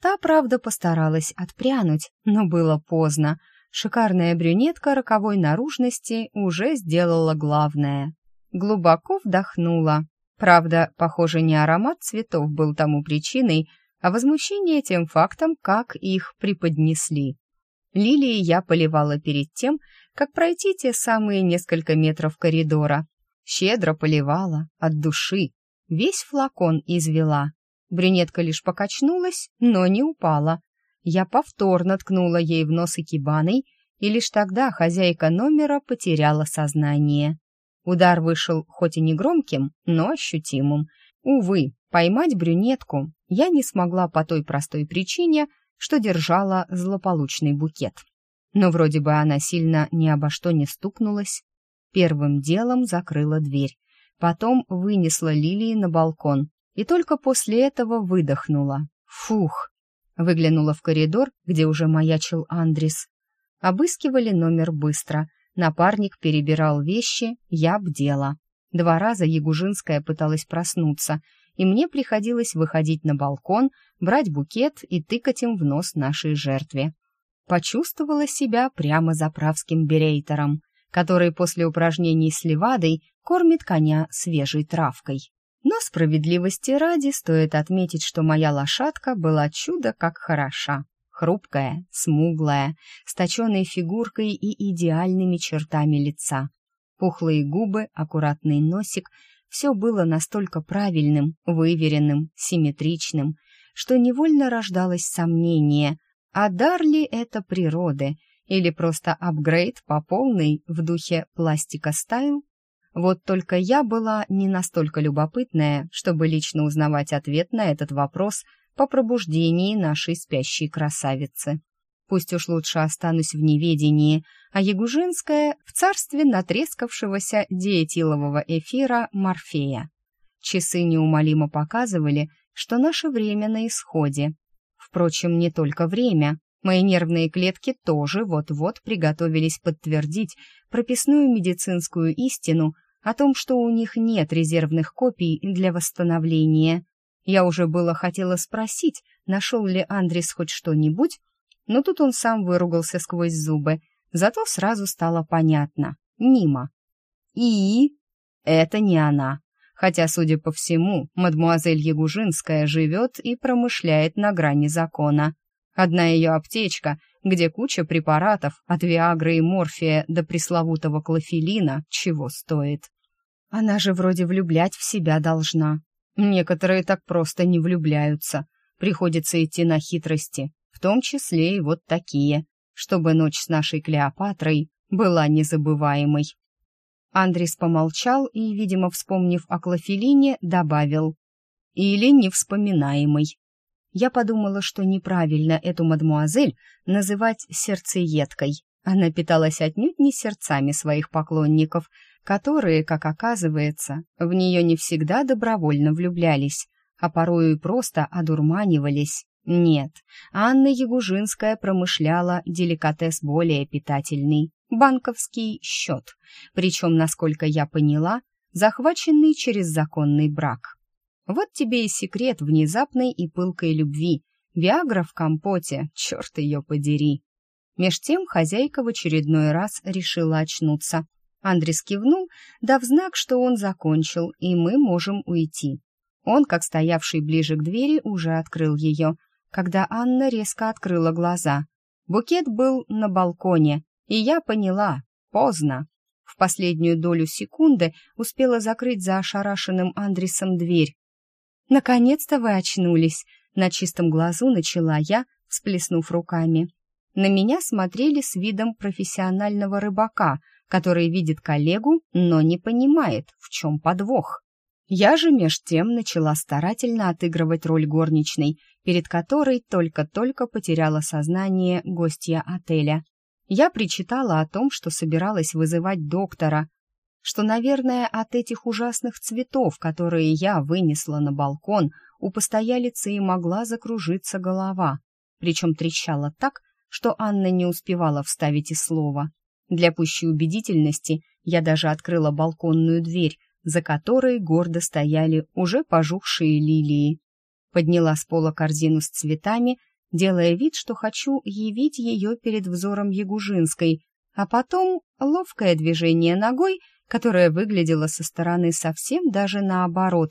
Та, правда, постаралась отпрянуть, но было поздно. Шикарная брюнетка роковой наружности уже сделала главное. Глубоко вдохнула. Правда, похоже, не аромат цветов был тому причиной, а возмущение тем фактом, как их преподнесли. Лилии я поливала перед тем, как пройти те самые несколько метров коридора. Щедро поливала, от души. Весь флакон извела. Брюнетка лишь покачнулась, но не упала. Я повторно ткнула ей в нос экибаной, и лишь тогда хозяйка номера потеряла сознание. Удар вышел хоть и не громким, но ощутимым. Увы, поймать брюнетку я не смогла по той простой причине, что держала злополучный букет. Но вроде бы она сильно ни обо что не стукнулась. Первым делом закрыла дверь, потом вынесла лилии на балкон и только после этого выдохнула. Фух! Выглянула в коридор, где уже маячил Андрис. Обыскивали номер быстро. Напарник перебирал вещи, я бдела. Два раза Ягужинская пыталась проснуться, и мне приходилось выходить на балкон, брать букет и тыкать им в нос нашей жертве. Почувствовала себя прямо заправским берейтером, который после упражнений с левадой кормит коня свежей травкой. Но справедливости ради стоит отметить, что моя лошадка была чудо как хороша. Хрупкая, смуглая, с точенной фигуркой и идеальными чертами лица. Пухлые губы, аккуратный носик — все было настолько правильным, выверенным, симметричным, что невольно рождалось сомнение, а дар ли это природы или просто апгрейд по полной в духе пластика стайл? Вот только я была не настолько любопытная, чтобы лично узнавать ответ на этот вопрос по пробуждении нашей спящей красавицы. Пусть уж лучше останусь в неведении, а Ягужинская в царстве натрескавшегося диэтилового эфира Морфея. Часы неумолимо показывали, что наше время на исходе. Впрочем, не только время. Мои нервные клетки тоже вот-вот приготовились подтвердить прописную медицинскую истину о том, что у них нет резервных копий для восстановления. Я уже было хотела спросить, нашел ли Андрис хоть что-нибудь, но тут он сам выругался сквозь зубы, зато сразу стало понятно. Мимо. И... Это не она. Хотя, судя по всему, мадмуазель Ягужинская живет и промышляет на грани закона. Одна ее аптечка, где куча препаратов от Виагры и Морфия до пресловутого клофелина, чего стоит. Она же вроде влюблять в себя должна. Некоторые так просто не влюбляются. Приходится идти на хитрости, в том числе и вот такие. чтобы ночь с нашей Клеопатрой была незабываемой. Андрис помолчал и, видимо, вспомнив о Клофелине, добавил «или невспоминаемой». Я подумала, что неправильно эту мадмуазель называть сердцеедкой. Она питалась отнюдь не сердцами своих поклонников, которые, как оказывается, в нее не всегда добровольно влюблялись, а порою и просто одурманивались. Нет, Анна Ягужинская промышляла деликатес более питательный — банковский счет, причем, насколько я поняла, захваченный через законный брак. Вот тебе и секрет внезапной и пылкой любви. Виагра в компоте, черт ее подери. Меж тем хозяйка в очередной раз решила очнуться. Андрес кивнул, дав знак, что он закончил, и мы можем уйти. Он, как стоявший ближе к двери, уже открыл ее, когда Анна резко открыла глаза. Букет был на балконе, и я поняла, поздно. В последнюю долю секунды успела закрыть за ошарашенным Андресом дверь. «Наконец-то вы очнулись!» — на чистом глазу начала я, всплеснув руками. На меня смотрели с видом профессионального рыбака, который видит коллегу, но не понимает, в чем подвох. Я же меж тем начала старательно отыгрывать роль горничной, перед которой только-только потеряла сознание гостья отеля. Я причитала о том, что собиралась вызывать доктора, что, наверное, от этих ужасных цветов, которые я вынесла на балкон, у постоялицы и могла закружиться голова, причем трещала так, что Анна не успевала вставить и слова. Для пущей убедительности я даже открыла балконную дверь, за которой гордо стояли уже пожухшие лилии. Подняла с пола корзину с цветами, делая вид, что хочу явить ее перед взором Ягужинской, а потом ловкое движение ногой, которое выглядело со стороны совсем даже наоборот,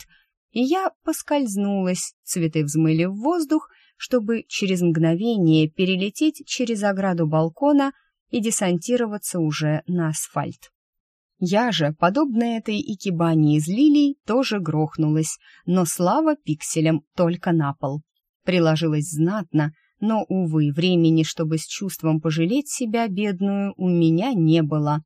и я поскользнулась, цветы взмыли в воздух, чтобы через мгновение перелететь через ограду балкона и десантироваться уже на асфальт. Я же, подобно этой икебане из лилий, тоже грохнулась, но слава пикселям только на пол. Приложилась знатно, но, увы, времени, чтобы с чувством пожалеть себя, бедную, у меня не было.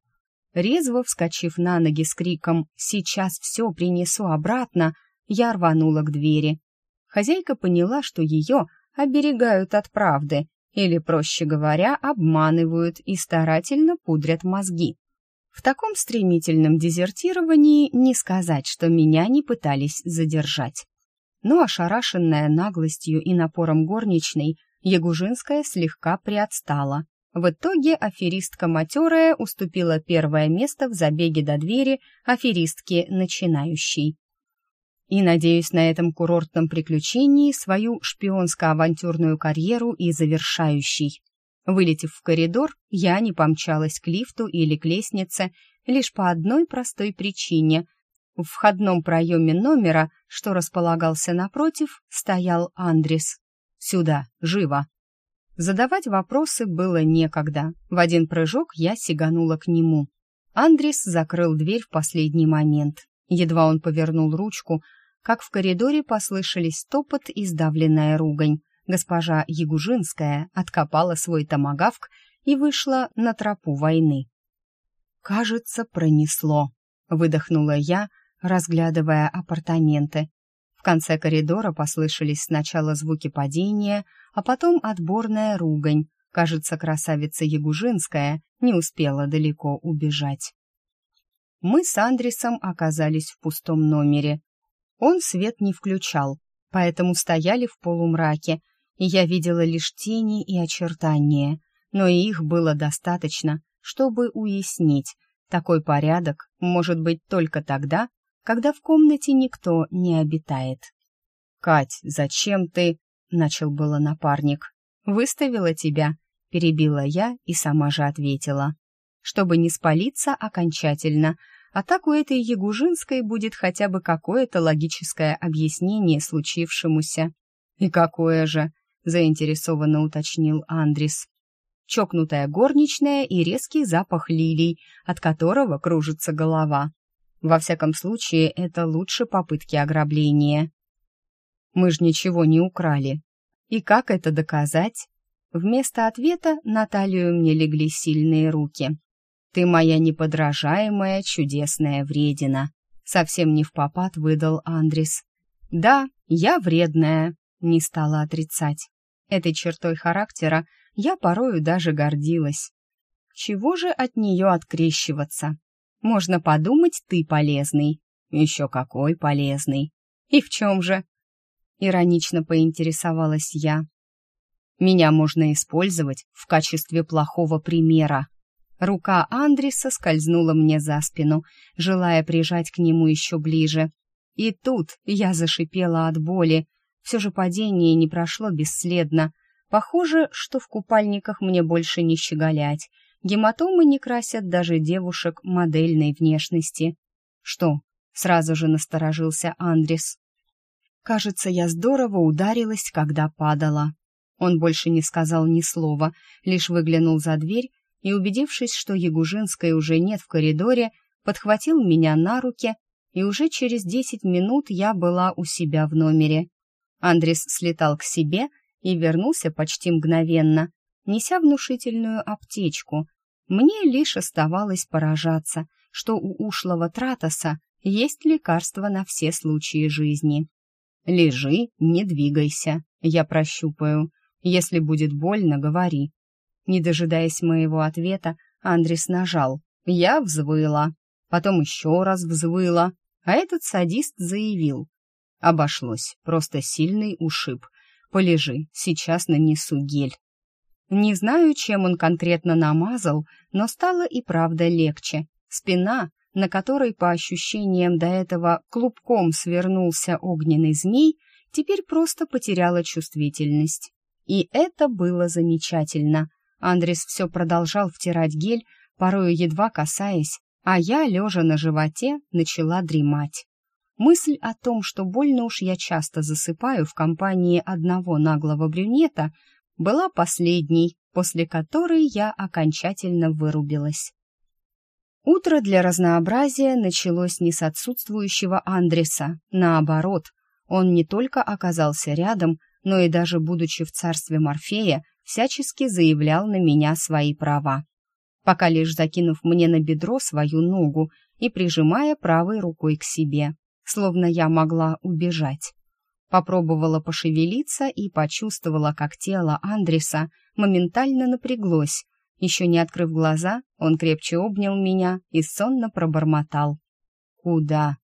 Резво вскочив на ноги с криком «Сейчас все принесу обратно», я рванула к двери. Хозяйка поняла, что ее оберегают от правды, или, проще говоря, обманывают и старательно пудрят мозги. В таком стремительном дезертировании не сказать, что меня не пытались задержать. Но ошарашенная наглостью и напором горничной, Ягужинская слегка приотстала. В итоге аферистка матерая уступила первое место в забеге до двери аферистке начинающей и надеюсь на этом курортном приключении свою шпионско-авантюрную карьеру и завершающий. Вылетев в коридор, я не помчалась к лифту или к лестнице лишь по одной простой причине. В входном проеме номера, что располагался напротив, стоял Андрес. «Сюда, живо!» Задавать вопросы было некогда. В один прыжок я сиганула к нему. Андрес закрыл дверь в последний момент. Едва он повернул ручку, как в коридоре послышались топот и сдавленная ругань. Госпожа Ягужинская откопала свой томагавк и вышла на тропу войны. «Кажется, пронесло», — выдохнула я, разглядывая апартаменты. В конце коридора послышались сначала звуки падения, а потом отборная ругань. Кажется, красавица Ягужинская не успела далеко убежать. Мы с Андресом оказались в пустом номере. Он свет не включал, поэтому стояли в полумраке, и я видела лишь тени и очертания, но и их было достаточно, чтобы уяснить, такой порядок может быть только тогда, когда в комнате никто не обитает. «Кать, зачем ты...» — начал было напарник. «Выставила тебя», — перебила я и сама же ответила. «Чтобы не спалиться окончательно, а так у этой Ягужинской будет хотя бы какое-то логическое объяснение случившемуся. «И какое же?» — заинтересованно уточнил Андрис. Чокнутая горничная и резкий запах лилий, от которого кружится голова. Во всяком случае, это лучше попытки ограбления. Мы ж ничего не украли. И как это доказать? Вместо ответа на талию мне легли сильные руки. «Ты моя неподражаемая, чудесная вредина», — совсем не в попад выдал Андрис. «Да, я вредная», — не стала отрицать. Этой чертой характера я порою даже гордилась. Чего же от нее открещиваться? Можно подумать, ты полезный. Еще какой полезный. И в чем же? Иронично поинтересовалась я. Меня можно использовать в качестве плохого примера. Рука Андриса скользнула мне за спину, желая прижать к нему еще ближе. И тут я зашипела от боли. Все же падение не прошло бесследно. Похоже, что в купальниках мне больше не щеголять. Гематомы не красят даже девушек модельной внешности. Что? Сразу же насторожился Андрис. Кажется, я здорово ударилась, когда падала. Он больше не сказал ни слова, лишь выглянул за дверь и, убедившись, что Ягужинской уже нет в коридоре, подхватил меня на руки, и уже через десять минут я была у себя в номере. Андрес слетал к себе и вернулся почти мгновенно, неся внушительную аптечку. Мне лишь оставалось поражаться, что у ушлого Тратоса есть лекарство на все случаи жизни. «Лежи, не двигайся, я прощупаю. Если будет больно, говори». Не дожидаясь моего ответа, Андрес нажал. Я взвыла, потом еще раз взвыла, а этот садист заявил. Обошлось, просто сильный ушиб. Полежи, сейчас нанесу гель. Не знаю, чем он конкретно намазал, но стало и правда легче. Спина, на которой, по ощущениям до этого, клубком свернулся огненный змей, теперь просто потеряла чувствительность. И это было замечательно. Андрес все продолжал втирать гель, порою едва касаясь, а я, лежа на животе, начала дремать. Мысль о том, что больно уж я часто засыпаю в компании одного наглого брюнета, была последней, после которой я окончательно вырубилась. Утро для разнообразия началось не с отсутствующего Андреса, наоборот, он не только оказался рядом, но и даже будучи в царстве Морфея, всячески заявлял на меня свои права. Пока лишь закинув мне на бедро свою ногу и прижимая правой рукой к себе, словно я могла убежать. Попробовала пошевелиться и почувствовала, как тело Андреса моментально напряглось. Еще не открыв глаза, он крепче обнял меня и сонно пробормотал. «Куда?»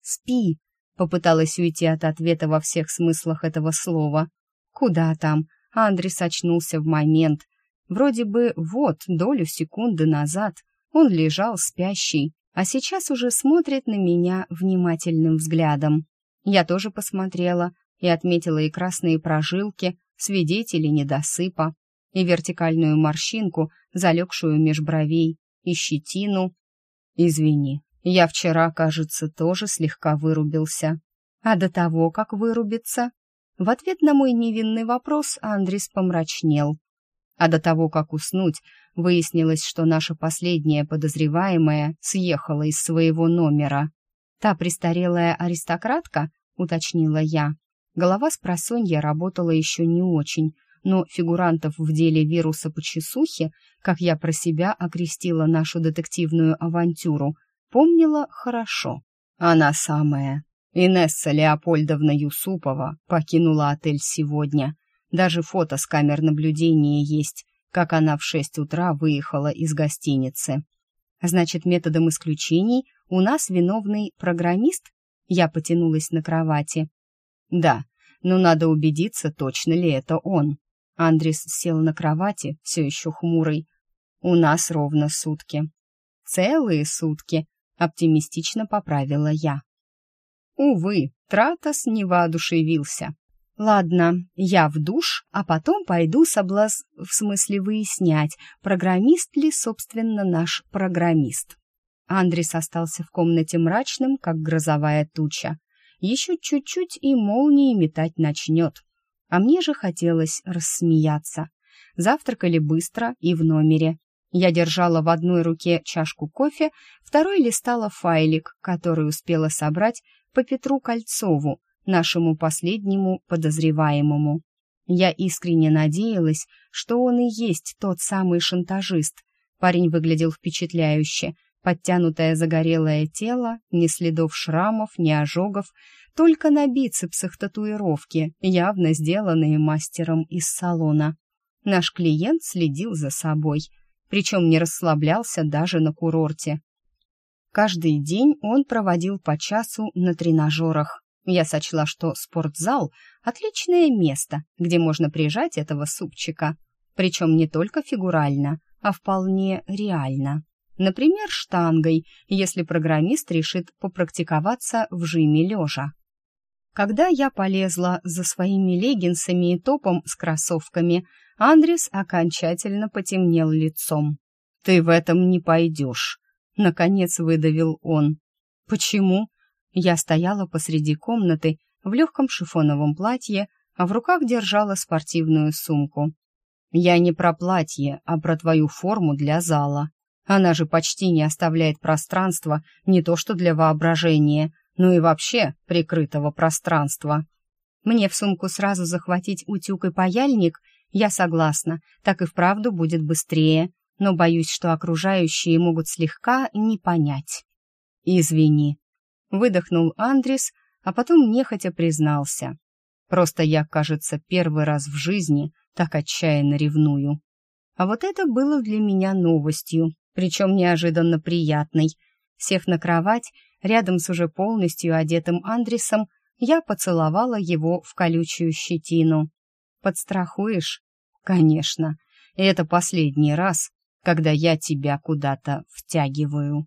«Спи!» — попыталась уйти от ответа во всех смыслах этого слова. «Куда там?» Андрес очнулся в момент. Вроде бы вот, долю секунды назад, он лежал спящий, а сейчас уже смотрит на меня внимательным взглядом. Я тоже посмотрела и отметила и красные прожилки, свидетели недосыпа, и вертикальную морщинку, залегшую меж бровей, и щетину. Извини, я вчера, кажется, тоже слегка вырубился. А до того, как вырубиться, в ответ на мой невинный вопрос Андрис помрачнел. А до того, как уснуть, выяснилось, что наша последняя подозреваемая съехала из своего номера. Та престарелая аристократка, уточнила я. Голова с просонья работала еще не очень, но фигурантов в деле вируса почесухи, как я про себя окрестила нашу детективную авантюру, помнила хорошо. Она самая. Инесса Леопольдовна Юсупова покинула отель сегодня. Даже фото с камер наблюдения есть, как она в шесть утра выехала из гостиницы. Значит, методом исключений у нас виновный программист? Я потянулась на кровати. Да, но надо убедиться, точно ли это он. Андрис сел на кровати, все еще хмурый. У нас ровно сутки. Целые сутки, оптимистично поправила я. Увы, Тратос не воодушевился. Ладно, я в душ, а потом пойду соблаз... в смысле выяснять, программист ли, собственно, наш программист. Андрис остался в комнате мрачным, как грозовая туча. Еще чуть-чуть и молнии метать начнет. А мне же хотелось рассмеяться. Завтракали быстро и в номере. Я держала в одной руке чашку кофе, второй листала файлик, который успела собрать по Петру Кольцову, нашему последнему подозреваемому. Я искренне надеялась, что он и есть тот самый шантажист. Парень выглядел впечатляюще. Подтянутое загорелое тело, ни следов шрамов, ни ожогов, только на бицепсах татуировки, явно сделанные мастером из салона. Наш клиент следил за собой, причем не расслаблялся даже на курорте. Каждый день он проводил по часу на тренажерах. Я сочла, что спортзал — отличное место, где можно прижать этого супчика. Причем не только фигурально, а вполне реально. Например, штангой, если программист решит попрактиковаться в жиме лежа. Когда я полезла за своими леггинсами и топом с кроссовками, Андрес окончательно потемнел лицом. «Ты в этом не пойдешь», — наконец выдавил он. «Почему?» Я стояла посреди комнаты в легком шифоновом платье, а в руках держала спортивную сумку. «Я не про платье, а про твою форму для зала. Она же почти не оставляет пространства не то что для воображения, но и вообще прикрытого пространства. Мне в сумку сразу захватить утюг и паяльник, я согласна, так и вправду будет быстрее, но боюсь, что окружающие могут слегка не понять. «Извини», Выдохнул Андрис, а потом нехотя признался. Просто я, кажется, первый раз в жизни так отчаянно ревную. А вот это было для меня новостью, причем неожиданно приятной. Сев на кровать, рядом с уже полностью одетым Андрисом, я поцеловала его в колючую щетину. «Подстрахуешь?» «Конечно. Это последний раз, когда я тебя куда-то втягиваю».